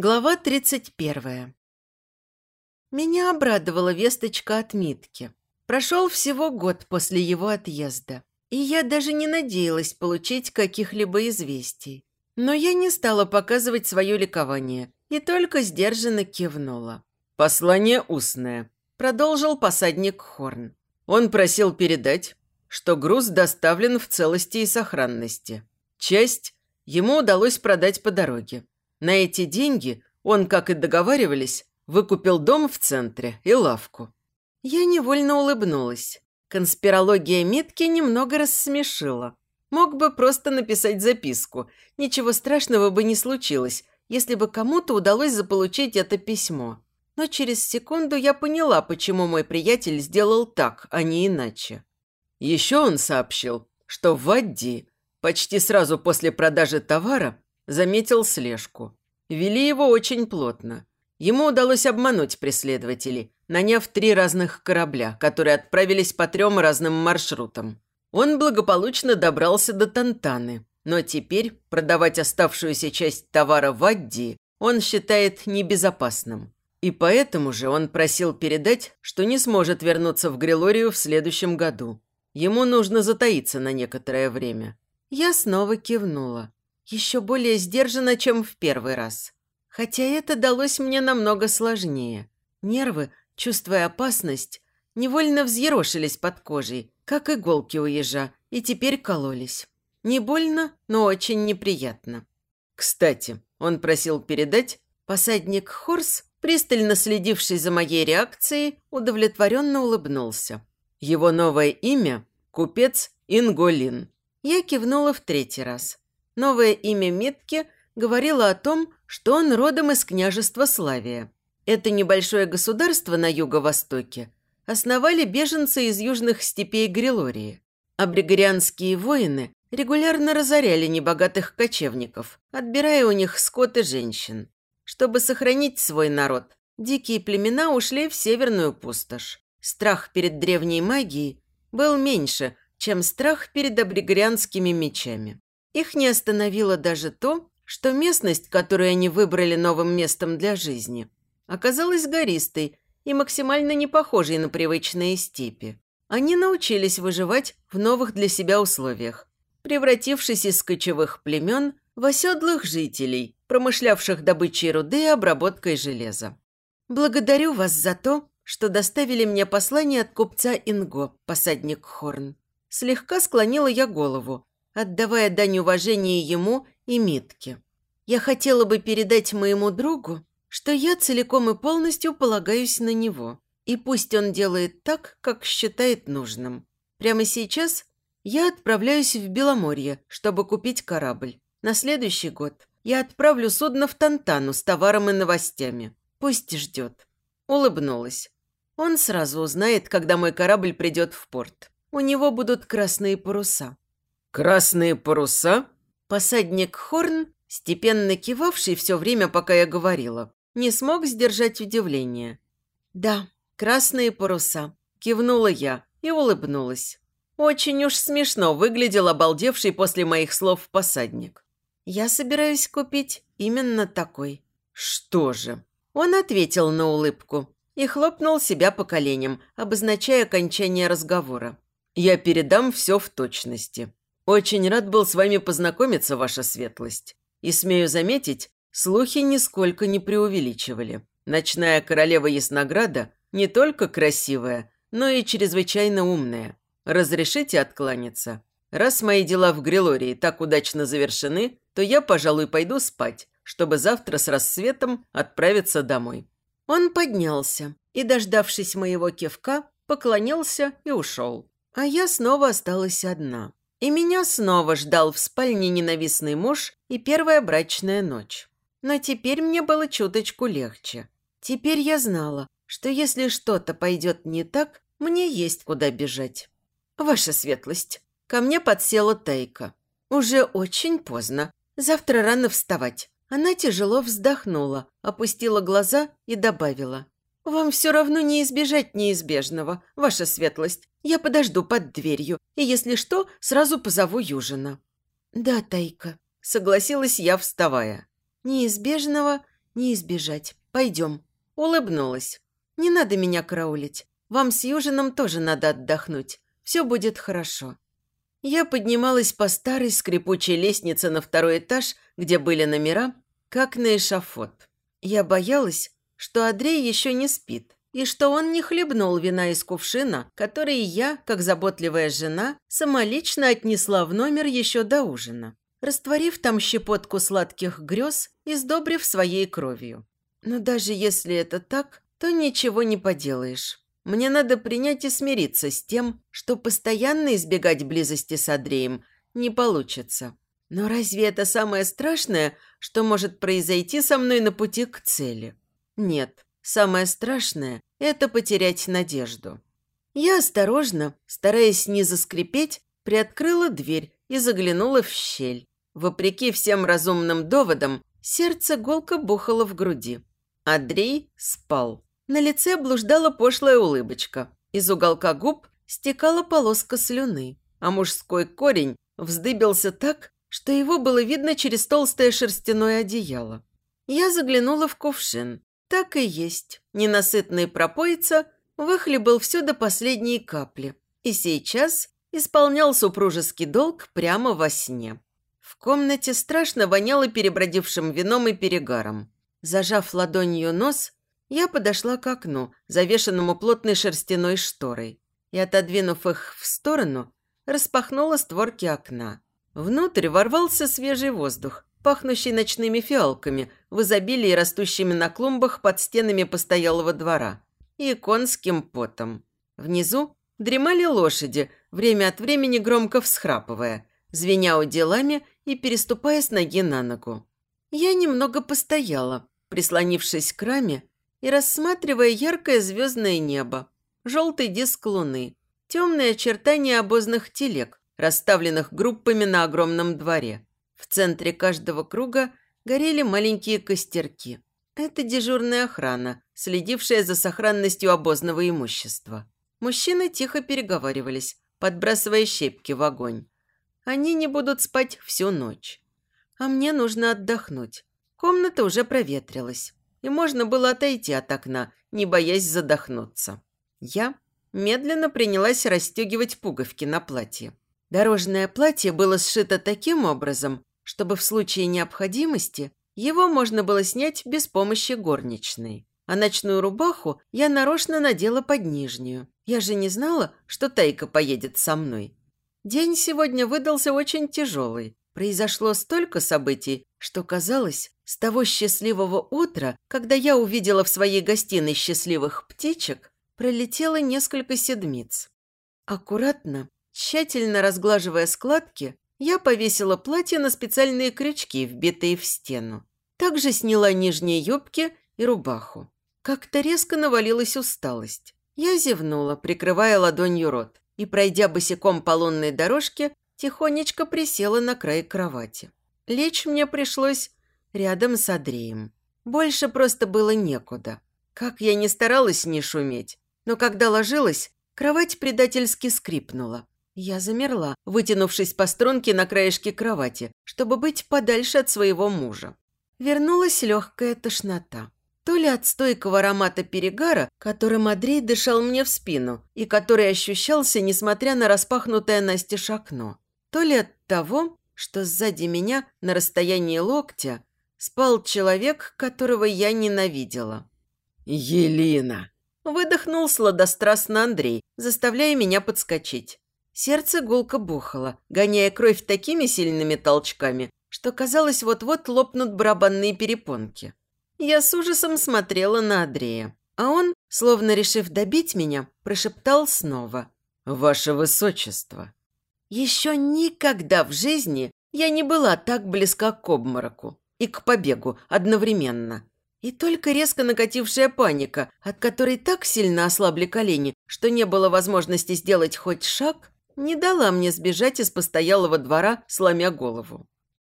Глава 31. Меня обрадовала весточка от Митки. Прошел всего год после его отъезда, и я даже не надеялась получить каких-либо известий. Но я не стала показывать свое ликование и только сдержанно кивнула. «Послание устное», – продолжил посадник Хорн. Он просил передать, что груз доставлен в целости и сохранности. Часть ему удалось продать по дороге. На эти деньги он, как и договаривались, выкупил дом в центре и лавку. Я невольно улыбнулась. Конспирология Митки немного рассмешила. Мог бы просто написать записку. Ничего страшного бы не случилось, если бы кому-то удалось заполучить это письмо. Но через секунду я поняла, почему мой приятель сделал так, а не иначе. Еще он сообщил, что в Адди почти сразу после продажи товара заметил слежку. Вели его очень плотно. Ему удалось обмануть преследователей, наняв три разных корабля, которые отправились по трем разным маршрутам. Он благополучно добрался до Тантаны, но теперь продавать оставшуюся часть товара в Аддии он считает небезопасным. И поэтому же он просил передать, что не сможет вернуться в Грилорию в следующем году. Ему нужно затаиться на некоторое время. Я снова кивнула еще более сдержанно, чем в первый раз. Хотя это далось мне намного сложнее. Нервы, чувствуя опасность, невольно взъерошились под кожей, как иголки у ежа, и теперь кололись. Не больно, но очень неприятно. Кстати, он просил передать, посадник Хорс, пристально следивший за моей реакцией, удовлетворенно улыбнулся. Его новое имя – купец Инголин. Я кивнула в третий раз. Новое имя Метки говорило о том, что он родом из княжества Славия. Это небольшое государство на юго-востоке основали беженцы из южных степей Грилории. А бригорианские воины регулярно разоряли небогатых кочевников, отбирая у них скот и женщин. Чтобы сохранить свой народ, дикие племена ушли в северную пустошь. Страх перед древней магией был меньше, чем страх перед абригорианскими мечами. Их не остановило даже то, что местность, которую они выбрали новым местом для жизни, оказалась гористой и максимально не похожей на привычные степи. Они научились выживать в новых для себя условиях, превратившись из кочевых племен в оседлых жителей, промышлявших добычей руды и обработкой железа. «Благодарю вас за то, что доставили мне послание от купца Инго, посадник Хорн». Слегка склонила я голову, отдавая дань уважения ему и Митке. Я хотела бы передать моему другу, что я целиком и полностью полагаюсь на него, и пусть он делает так, как считает нужным. Прямо сейчас я отправляюсь в Беломорье, чтобы купить корабль. На следующий год я отправлю судно в Тантану с товаром и новостями. Пусть ждет. Улыбнулась. Он сразу узнает, когда мой корабль придет в порт. У него будут красные паруса. «Красные паруса?» Посадник Хорн, степенно кивавший все время, пока я говорила, не смог сдержать удивление. «Да, красные паруса», – кивнула я и улыбнулась. Очень уж смешно выглядел обалдевший после моих слов посадник. «Я собираюсь купить именно такой». «Что же?» Он ответил на улыбку и хлопнул себя по коленям, обозначая окончание разговора. «Я передам все в точности. «Очень рад был с вами познакомиться, ваша светлость. И, смею заметить, слухи нисколько не преувеличивали. Ночная королева Яснограда не только красивая, но и чрезвычайно умная. Разрешите откланяться? Раз мои дела в Грилории так удачно завершены, то я, пожалуй, пойду спать, чтобы завтра с рассветом отправиться домой». Он поднялся и, дождавшись моего кивка, поклонился и ушел. А я снова осталась одна. И меня снова ждал в спальне ненавистный муж и первая брачная ночь. Но теперь мне было чуточку легче. Теперь я знала, что если что-то пойдет не так, мне есть куда бежать. Ваша светлость, ко мне подсела Тайка. Уже очень поздно. Завтра рано вставать. Она тяжело вздохнула, опустила глаза и добавила. «Вам все равно не избежать неизбежного, ваша светлость. Я подожду под дверью, и если что, сразу позову Южина». «Да, Тайка», – согласилась я, вставая. «Неизбежного не избежать. Пойдем». Улыбнулась. «Не надо меня караулить. Вам с Южином тоже надо отдохнуть. Все будет хорошо». Я поднималась по старой скрипучей лестнице на второй этаж, где были номера, как на эшафот. Я боялась, что Андрей еще не спит, и что он не хлебнул вина из кувшина, который я, как заботливая жена, самолично отнесла в номер еще до ужина, растворив там щепотку сладких грез и сдобрив своей кровью. Но даже если это так, то ничего не поделаешь. Мне надо принять и смириться с тем, что постоянно избегать близости с Андреем не получится. Но разве это самое страшное, что может произойти со мной на пути к цели? Нет, самое страшное – это потерять надежду. Я осторожно, стараясь не заскрипеть, приоткрыла дверь и заглянула в щель. Вопреки всем разумным доводам, сердце голко бухало в груди. Андрей спал. На лице блуждала пошлая улыбочка. Из уголка губ стекала полоска слюны, а мужской корень вздыбился так, что его было видно через толстое шерстяное одеяло. Я заглянула в кувшин. Так и есть. Ненасытный пропоица выхлебал все до последней капли. И сейчас исполнял супружеский долг прямо во сне. В комнате страшно воняло перебродившим вином и перегаром. Зажав ладонью нос, я подошла к окну, завешенному плотной шерстяной шторой, и, отодвинув их в сторону, распахнула створки окна. Внутрь ворвался свежий воздух, пахнущий ночными фиалками, в изобилии растущими на клумбах под стенами постоялого двора, и конским потом. Внизу дремали лошади, время от времени громко всхрапывая, звеня уделами и переступая с ноги на ногу. Я немного постояла, прислонившись к раме и рассматривая яркое звездное небо, желтый диск луны, темные очертания обозных телег, расставленных группами на огромном дворе. Центре каждого круга горели маленькие костерки. Это дежурная охрана, следившая за сохранностью обозного имущества. Мужчины тихо переговаривались, подбрасывая щепки в огонь. Они не будут спать всю ночь. А мне нужно отдохнуть. Комната уже проветрилась и можно было отойти от окна, не боясь задохнуться. Я медленно принялась расстегивать пуговки на платье. Дорожное платье было сшито таким образом, чтобы в случае необходимости его можно было снять без помощи горничной. А ночную рубаху я нарочно надела под нижнюю. Я же не знала, что Тайка поедет со мной. День сегодня выдался очень тяжелый. Произошло столько событий, что казалось, с того счастливого утра, когда я увидела в своей гостиной счастливых птичек, пролетело несколько седмиц. Аккуратно, тщательно разглаживая складки, я повесила платье на специальные крючки, вбитые в стену. Также сняла нижние юбки и рубаху. Как-то резко навалилась усталость. Я зевнула, прикрывая ладонью рот, и, пройдя босиком по лунной дорожке, тихонечко присела на край кровати. Лечь мне пришлось рядом с Андреем. Больше просто было некуда. Как я не старалась не шуметь, но когда ложилась, кровать предательски скрипнула. Я замерла, вытянувшись по струнке на краешке кровати, чтобы быть подальше от своего мужа. Вернулась легкая тошнота. То ли от стойкого аромата перегара, которым Андрей дышал мне в спину и который ощущался, несмотря на распахнутое настежь окно, то ли от того, что сзади меня, на расстоянии локтя, спал человек, которого я ненавидела. «Елена!» – выдохнул сладострастно Андрей, заставляя меня подскочить. Сердце гулко бухало, гоняя кровь такими сильными толчками, что казалось, вот-вот лопнут барабанные перепонки. Я с ужасом смотрела на Андрея, а он, словно решив добить меня, прошептал снова. «Ваше Высочество!» Еще никогда в жизни я не была так близка к обмороку и к побегу одновременно. И только резко накатившая паника, от которой так сильно ослабли колени, что не было возможности сделать хоть шаг, не дала мне сбежать из постоялого двора, сломя голову.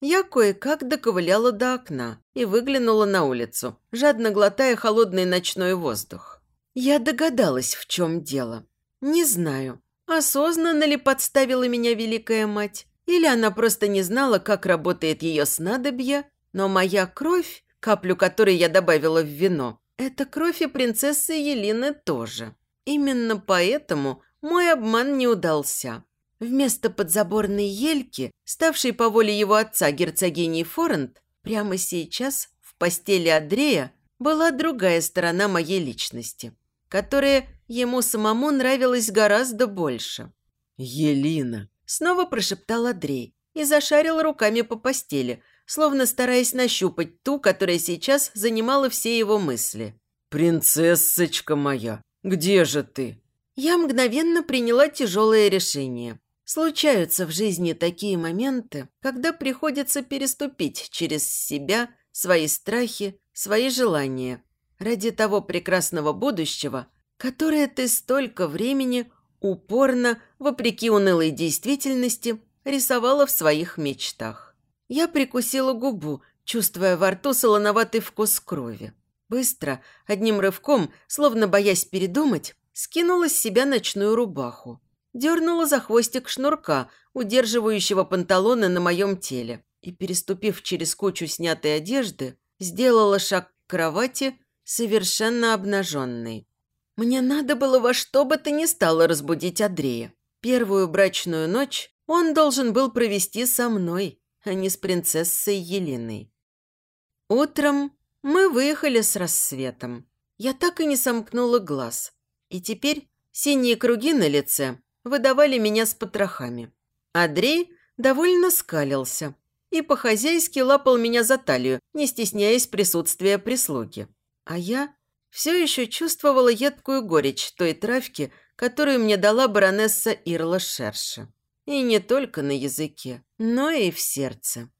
Я кое-как доковыляла до окна и выглянула на улицу, жадно глотая холодный ночной воздух. Я догадалась, в чем дело. Не знаю, осознанно ли подставила меня Великая Мать, или она просто не знала, как работает ее снадобье, но моя кровь каплю которой я добавила в вино, это кровь и принцессы Елины тоже. Именно поэтому мой обман не удался. Вместо подзаборной ельки, ставшей по воле его отца герцогиней Форент, прямо сейчас в постели Андрея была другая сторона моей личности, которая ему самому нравилась гораздо больше. «Елина!» – снова прошептал Андрей и зашарил руками по постели, словно стараясь нащупать ту, которая сейчас занимала все его мысли. «Принцессочка моя, где же ты?» Я мгновенно приняла тяжелое решение. Случаются в жизни такие моменты, когда приходится переступить через себя, свои страхи, свои желания ради того прекрасного будущего, которое ты столько времени упорно, вопреки унылой действительности, рисовала в своих мечтах. Я прикусила губу, чувствуя во рту солоноватый вкус крови. Быстро, одним рывком, словно боясь передумать, скинула с себя ночную рубаху дернула за хвостик шнурка, удерживающего панталоны на моем теле, и, переступив через кучу снятой одежды, сделала шаг к кровати, совершенно обнаженной. Мне надо было во что бы то ни стало разбудить Андрея. Первую брачную ночь он должен был провести со мной, а не с принцессой Еленой. Утром мы выехали с рассветом. Я так и не сомкнула глаз. И теперь синие круги на лице выдавали меня с потрохами. Андрей довольно скалился и по-хозяйски лапал меня за талию, не стесняясь присутствия прислуги. А я все еще чувствовала едкую горечь той травки, которую мне дала баронесса Ирла Шерша. И не только на языке, но и в сердце.